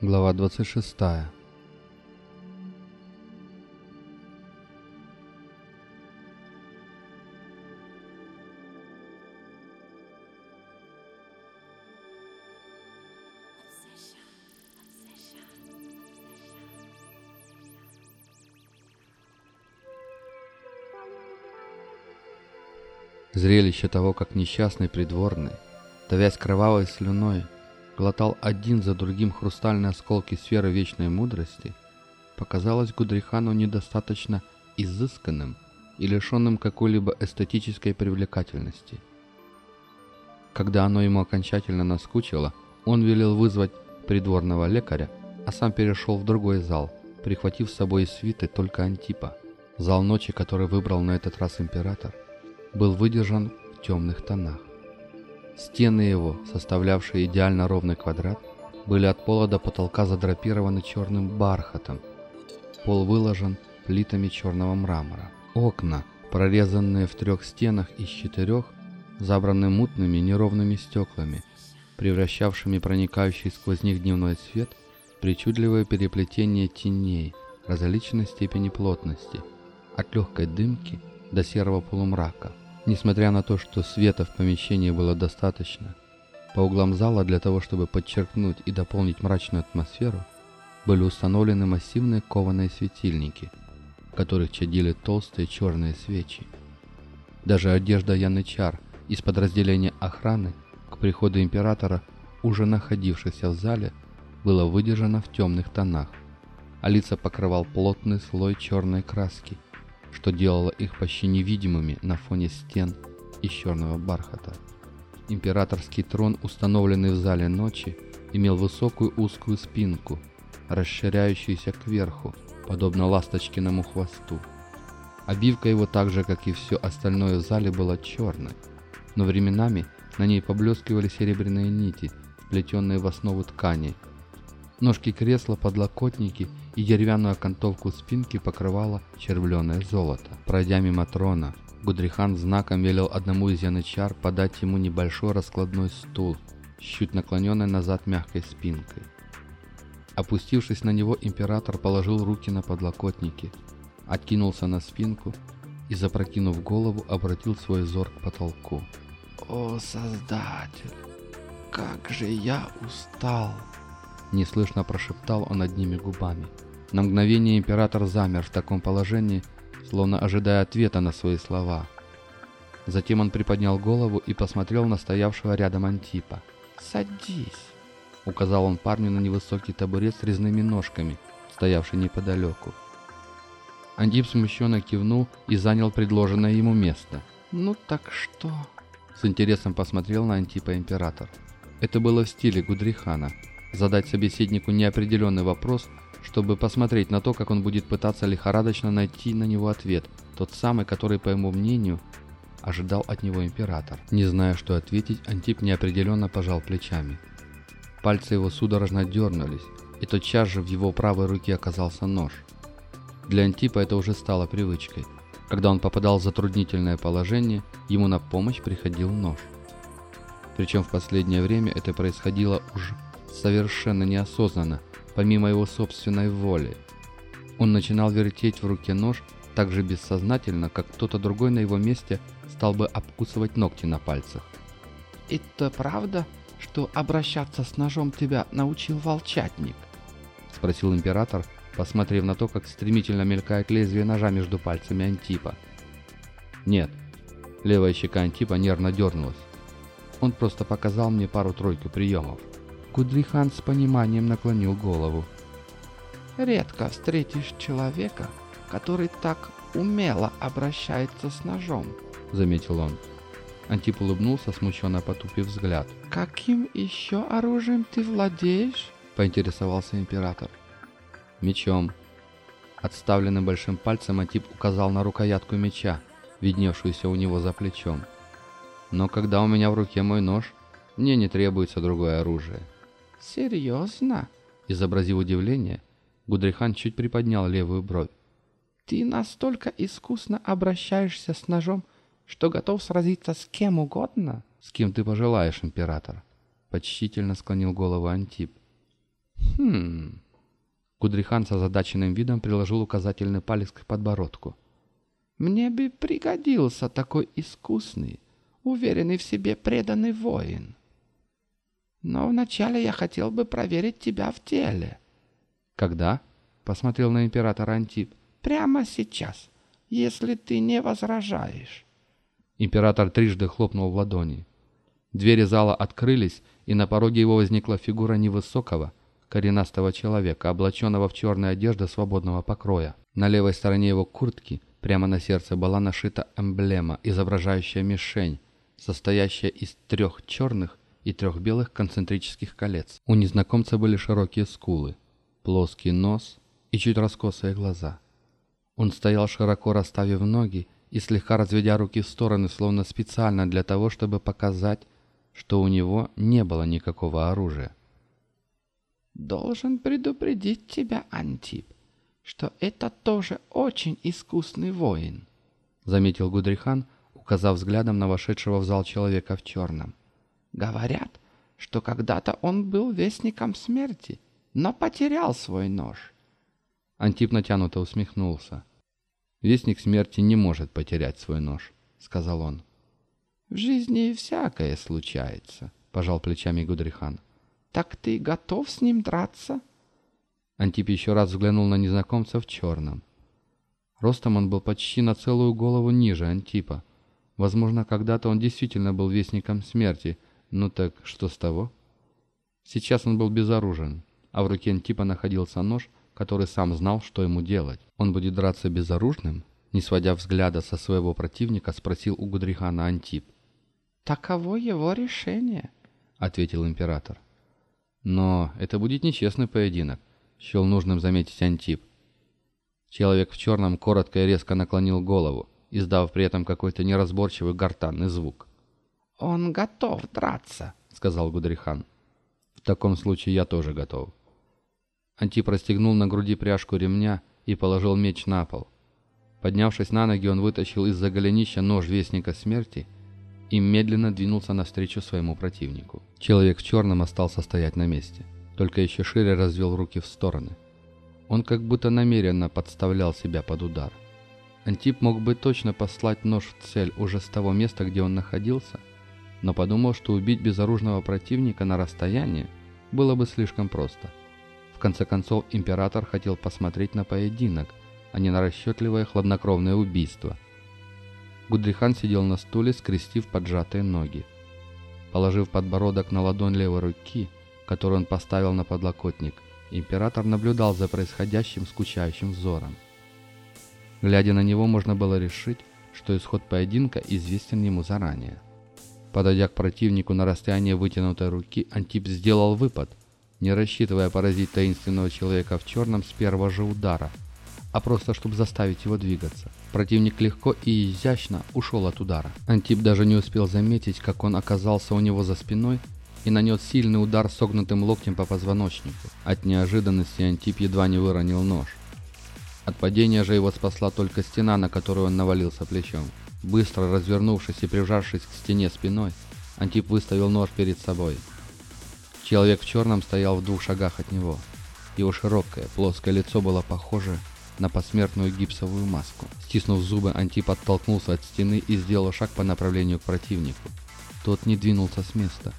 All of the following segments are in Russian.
Глава 26. Зрелище того, как несчастный придворный, давясь кровавой слюной, глотал один за другим хрустальные осколки сферы вечной мудрости, показалось Гудрихану недостаточно изысканным и лишенным какой-либо эстетической привлекательности. Когда оно ему окончательно наскучило, он велел вызвать придворного лекаря, а сам перешел в другой зал, прихватив с собой свиты только Антипа. Зал ночи, который выбрал на этот раз император, был выдержан в темных тонах. Стены его, составлявшие идеально ровный квадрат, были от пола до потолка задрапированы черным бархатом. Пол выложен плитами черного мрамора. Окна, прорезанные в трех стенах из четырех, забраны мутными неровными стеклами, превращавшими проникающий сквозь них дневной свет в причудливое переплетение теней различной степени плотности, от легкой дымки до серого полумрака. Несмотря на то, что света в помещении было достаточно, по углам зала для того, чтобы подчеркнуть и дополнить мрачную атмосферу, были установлены массивные кованые светильники, в которых чадили толстые черные свечи. Даже одежда янычар из подразделения охраны к приходу императора, уже находившихся в зале, была выдержана в темных тонах, а лица покрывал плотный слой черной краски – что делало их почти невидимыми на фоне стен из черного бархата. Императорский трон, установленный в зале ночи, имел высокую узкую спинку, расширяющуюся кверху, подобно ласточкиному хвосту. Обивка его так же, как и все остальное в зале, была черной, но временами на ней поблескивали серебряные нити, вплетенные в основу ткани. Ножки кресла, подлокотники и деревянную окантовку спинки покрывало червленое золото. Пройдя мимо трона, Гудрихан знаком велел одному из янычар подать ему небольшой раскладной стул с чуть наклоненной назад мягкой спинкой. Опустившись на него, император положил руки на подлокотники, откинулся на спинку и, запрокинув голову, обратил свой взор к потолку. «О, Создатель, как же я устал!» Неслышно прошептал он одними губами. На мгновение император замер в таком положении, словно ожидая ответа на свои слова. Затем он приподнял голову и посмотрел на стоявшего рядом Антипа. «Садись», — указал он парню на невысокий табурет с резными ножками, стоявший неподалеку. Антип смущенно кивнул и занял предложенное ему место. «Ну так что?» С интересом посмотрел на Антипа император. Это было в стиле Гудрихана. Задать собеседнику неопределенный вопрос — чтобы посмотреть на то, как он будет пытаться лихорадочно найти на него ответ, тот самый, который, по его мнению, ожидал от него император. Не зная, что ответить, Антип неопределенно пожал плечами. Пальцы его судорожно дернулись, и тотчас же в его правой руке оказался нож. Для Антипа это уже стало привычкой. Когда он попадал в затруднительное положение, ему на помощь приходил нож. Причем в последнее время это происходило уже совершенно неосознанно, помимо его собственной воли. Он начинал вертеть в руке нож так же бессознательно, как кто-то другой на его месте стал бы обкусывать ногти на пальцах. «Это правда, что обращаться с ножом тебя научил волчатник?» — спросил император, посмотрев на то, как стремительно мелькает лезвие ножа между пальцами Антипа. «Нет». Левая щека Антипа нервно дернулась. Он просто показал мне пару-тройку приемов. Кудрихан с пониманием наклонил голову. «Редко встретишь человека, который так умело обращается с ножом», — заметил он. Антип улыбнулся, смущенно потупив взгляд. «Каким еще оружием ты владеешь?» — поинтересовался император. «Мечом». Отставленным большим пальцем Антип указал на рукоятку меча, видневшуюся у него за плечом. «Но когда у меня в руке мой нож, мне не требуется другое оружие». «Серьезно?» Изобразив удивление, Гудрихан чуть приподнял левую бровь. «Ты настолько искусно обращаешься с ножом, что готов сразиться с кем угодно?» «С кем ты пожелаешь, император?» Почтительно склонил голову Антип. Хм... Кудрихан с озадаченным видом приложил указательный палец к подбородку. «Мне бы пригодился такой искусный, уверенный в себе преданный воин. Но вначале я хотел бы проверить тебя в теле». «Когда?» — посмотрел на императора Антип. «Прямо сейчас, если ты не возражаешь». Император трижды хлопнул в ладони. Двери зала открылись, и на пороге его возникла фигура невысокого, коренастого человека, облаченного в черные одежды свободного покроя. На левой стороне его куртки, прямо на сердце, была нашита эмблема, изображающая мишень, состоящая из трех черных и трех белых концентрических колец. У незнакомца были широкие скулы, плоский нос и чуть раскосые глаза. Он стоял широко расставив ноги и слегка разведя руки в стороны, словно специально для того, чтобы показать, что у него не было никакого оружия. «Должен предупредить тебя, Антип, что это тоже очень искусный воин», — заметил Гудрихан, указав взглядом на вошедшего в зал человека в черном. «Говорят, что когда-то он был вестником смерти, но потерял свой нож». Антип натянуто усмехнулся. «Вестник смерти не может потерять свой нож», — сказал он. «В жизни всякое случается», — пожал плечами Гудрихан. «Так ты готов с ним драться?» Антип еще раз взглянул на незнакомца в черном. Ростом он был почти на целую голову ниже Антипа. Возможно, когда-то он действительно был вестником смерти, ну так что с того? Сейчас он был безоружен, а в руке Антипа находился нож, который сам знал, что ему делать. Он будет драться безоружным? Не сводя взгляда со своего противника, спросил у Гудрихана Антип. «Таково его решение», — ответил император. «Но это будет нечестный поединок», — счел нужным заметить Антип. Человек в черном коротко и резко наклонил голову, издав при этом какой-то неразборчивый гортанный звук. «Он готов драться», — сказал Гудрихан. «В таком случае я тоже готов». Антип расстегнул на груди пряжку ремня и положил меч на пол. Поднявшись на ноги, он вытащил из-за голенища нож Вестника Смерти и медленно двинулся навстречу своему противнику. Человек в черном остался стоять на месте, только еще шире развел руки в стороны. Он как будто намеренно подставлял себя под удар. Антип мог бы точно послать нож в цель уже с того места, где он находился, но подумал, что убить безоружного противника на расстоянии было бы слишком просто. В конце концов, император хотел посмотреть на поединок, а не на расчетливое хладнокровное убийство – Гудрихан сидел на стуле, скрестив поджатые ноги. Положив подбородок на ладонь левой руки, которую он поставил на подлокотник, император наблюдал за происходящим скучающим взором. Глядя на него, можно было решить, что исход поединка известен ему заранее. Подойдя к противнику на расстояние вытянутой руки, Антип сделал выпад, не рассчитывая поразить таинственного человека в черном с первого же удара – а просто чтобы заставить его двигаться. Противник легко и изящно ушел от удара. Антип даже не успел заметить, как он оказался у него за спиной и нанес сильный удар согнутым локтем по позвоночнику. От неожиданности Антип едва не выронил нож. От падения же его спасла только стена, на которую он навалился плечом. Быстро развернувшись и прижавшись к стене спиной, Антип выставил нож перед собой. Человек в черном стоял в двух шагах от него. Его широкое, плоское лицо было похоже на посмертную гипсовую маску. Стиснув зубы, Антип оттолкнулся от стены и сделал шаг по направлению к противнику. Тот не двинулся с места.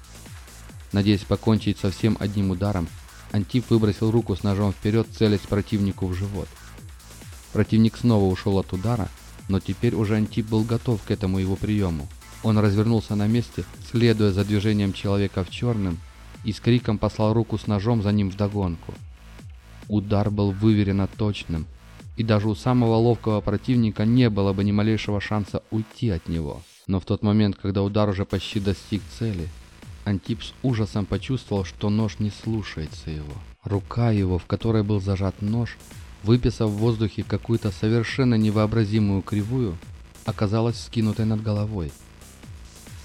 Надеясь покончить со всем одним ударом, Антип выбросил руку с ножом вперед, целясь противнику в живот. Противник снова ушел от удара, но теперь уже Антип был готов к этому его приему. Он развернулся на месте, следуя за движением человека в черном, и с криком послал руку с ножом за ним вдогонку. Удар был выверенно точным, и даже у самого ловкого противника не было бы ни малейшего шанса уйти от него. Но в тот момент, когда удар уже почти достиг цели, Антип с ужасом почувствовал, что нож не слушается его. Рука его, в которой был зажат нож, выписав в воздухе какую-то совершенно невообразимую кривую, оказалась скинутой над головой.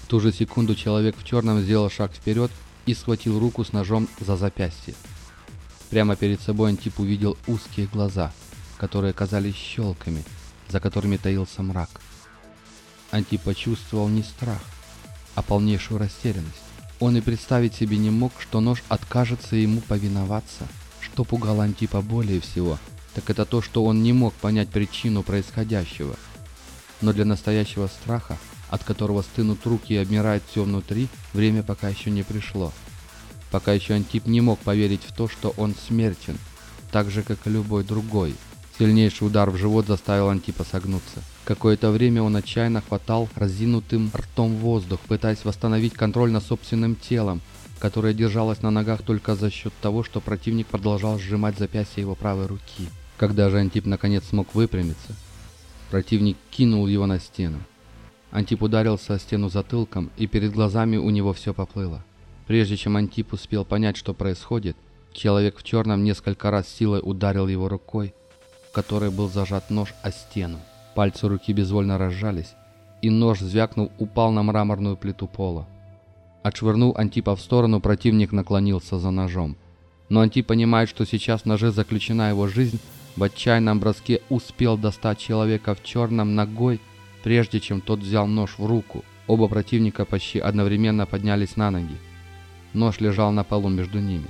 В ту же секунду человек в черном сделал шаг вперед и схватил руку с ножом за запястье. Прямо перед собой Антип увидел узкие глаза – которые казались щелками, за которыми таился мрак. Анти почувствовал не страх, а полнейшую растерянность. Он и представить себе не мог, что нож откажется ему повиноваться – Что пугало Антипа более всего, так это то, что он не мог понять причину происходящего. Но для настоящего страха, от которого стынут руки и обмирает все внутри, время пока еще не пришло. Пока еще Антип не мог поверить в то, что он смертен, так же, как и любой другой. Сильнейший удар в живот заставил Антипа согнуться. Какое-то время он отчаянно хватал разинутым ртом воздух, пытаясь восстановить контроль над собственным телом, которое держалось на ногах только за счет того, что противник продолжал сжимать запястье его правой руки. Когда же Антип наконец смог выпрямиться, противник кинул его на стену. Антип ударился о стену затылком, и перед глазами у него все поплыло. Прежде чем Антип успел понять, что происходит, человек в черном несколько раз силой ударил его рукой, в которой был зажат нож о стену. Пальцы руки безвольно разжались, и нож, звякнув, упал на мраморную плиту пола. Отшвырнув Антипа в сторону, противник наклонился за ножом. Но Антип понимает, что сейчас в ноже заключена его жизнь, в отчаянном броске успел достать человека в черном ногой, прежде чем тот взял нож в руку. Оба противника почти одновременно поднялись на ноги. Нож лежал на полу между ними.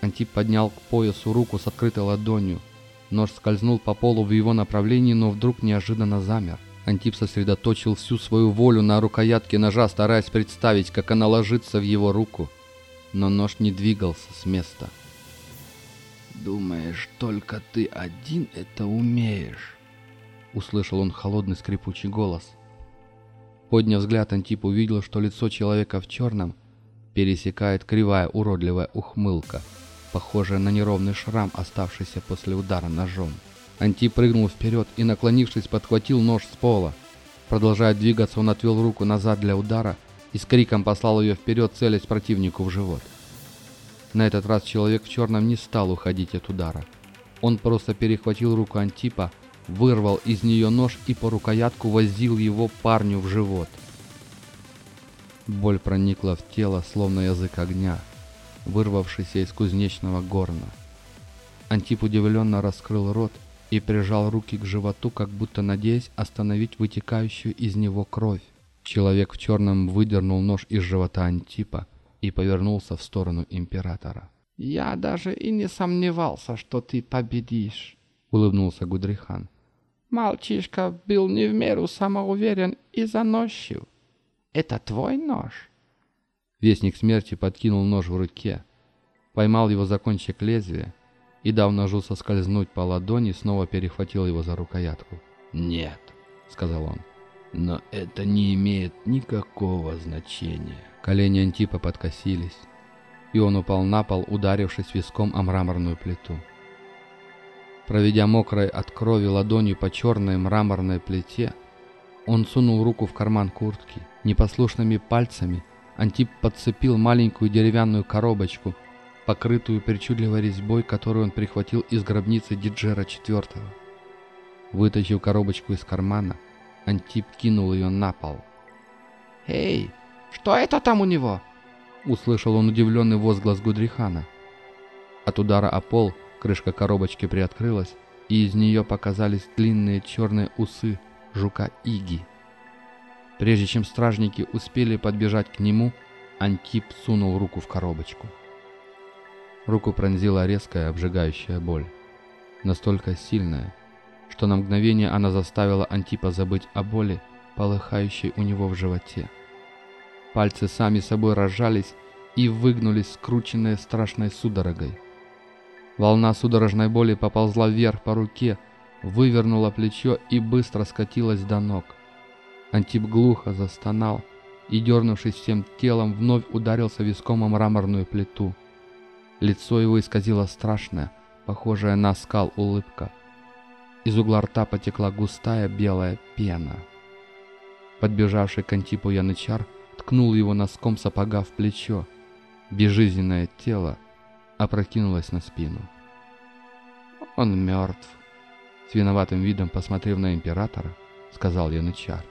Антип поднял к поясу руку с открытой ладонью. Нож скользнул по полу в его направлении, но вдруг неожиданно замер. Антип сосредоточил всю свою волю на рукоятке ножа, стараясь представить, как она ложится в его руку. Но нож не двигался с места. «Думаешь, только ты один это умеешь?» Услышал он холодный скрипучий голос. Подняв взгляд, Антип увидел, что лицо человека в черном пересекает кривая уродливая ухмылка, похожая на неровный шрам, оставшийся после удара ножом. Анти прыгнул вперед и, наклонившись, подхватил нож с пола. Продолжая двигаться, он отвел руку назад для удара и с криком послал ее вперед, целясь противнику в живот. На этот раз человек в черном не стал уходить от удара. Он просто перехватил руку Антипа, вырвал из нее нож и по рукоятку возил его парню в живот. Боль проникла в тело, словно язык огня, вырвавшийся из кузнечного горна. Антип удивленно раскрыл рот и прижал руки к животу, как будто надеясь остановить вытекающую из него кровь. Человек в черном выдернул нож из живота Антипа и повернулся в сторону императора. «Я даже и не сомневался, что ты победишь», — улыбнулся Гудрихан. «Мальчишка был не в меру самоуверен и заносчив. Это твой нож?» Вестник смерти подкинул нож в руке, поймал его за кончик лезвия и, дав ножу соскользнуть по ладони, снова перехватил его за рукоятку. «Нет», — сказал он, — «но это не имеет никакого значения». Колени Антипа подкосились, и он упал на пол, ударившись виском о мраморную плиту. Проведя мокрой от крови ладонью по черной мраморной плите, он сунул руку в карман куртки. Непослушными пальцами Антип подцепил маленькую деревянную коробочку — покрытую причудливой резьбой, которую он прихватил из гробницы Диджера IV. Вытащив коробочку из кармана, Антип кинул ее на пол. «Эй, что это там у него?» Услышал он удивленный возглас Гудрихана. От удара о пол крышка коробочки приоткрылась, и из нее показались длинные черные усы жука Иги. Прежде чем стражники успели подбежать к нему, Антип сунул руку в коробочку. Руку пронзила резкая, обжигающая боль. Настолько сильная, что на мгновение она заставила Антипа забыть о боли, полыхающей у него в животе. Пальцы сами собой разжались и выгнулись, скрученные страшной судорогой. Волна судорожной боли поползла вверх по руке, вывернула плечо и быстро скатилась до ног. Антип глухо застонал и, дернувшись всем телом, вновь ударился виском о мраморную плиту. Лицо его исказило страшная, похожая на скал улыбка. Из угла рта потекла густая белая пена. Подбежавший к Антипу янычар ткнул его носком сапога в плечо. Безжизненное тело опрокинулось на спину. «Он мертв», — с виноватым видом посмотрев на императора, сказал янычар.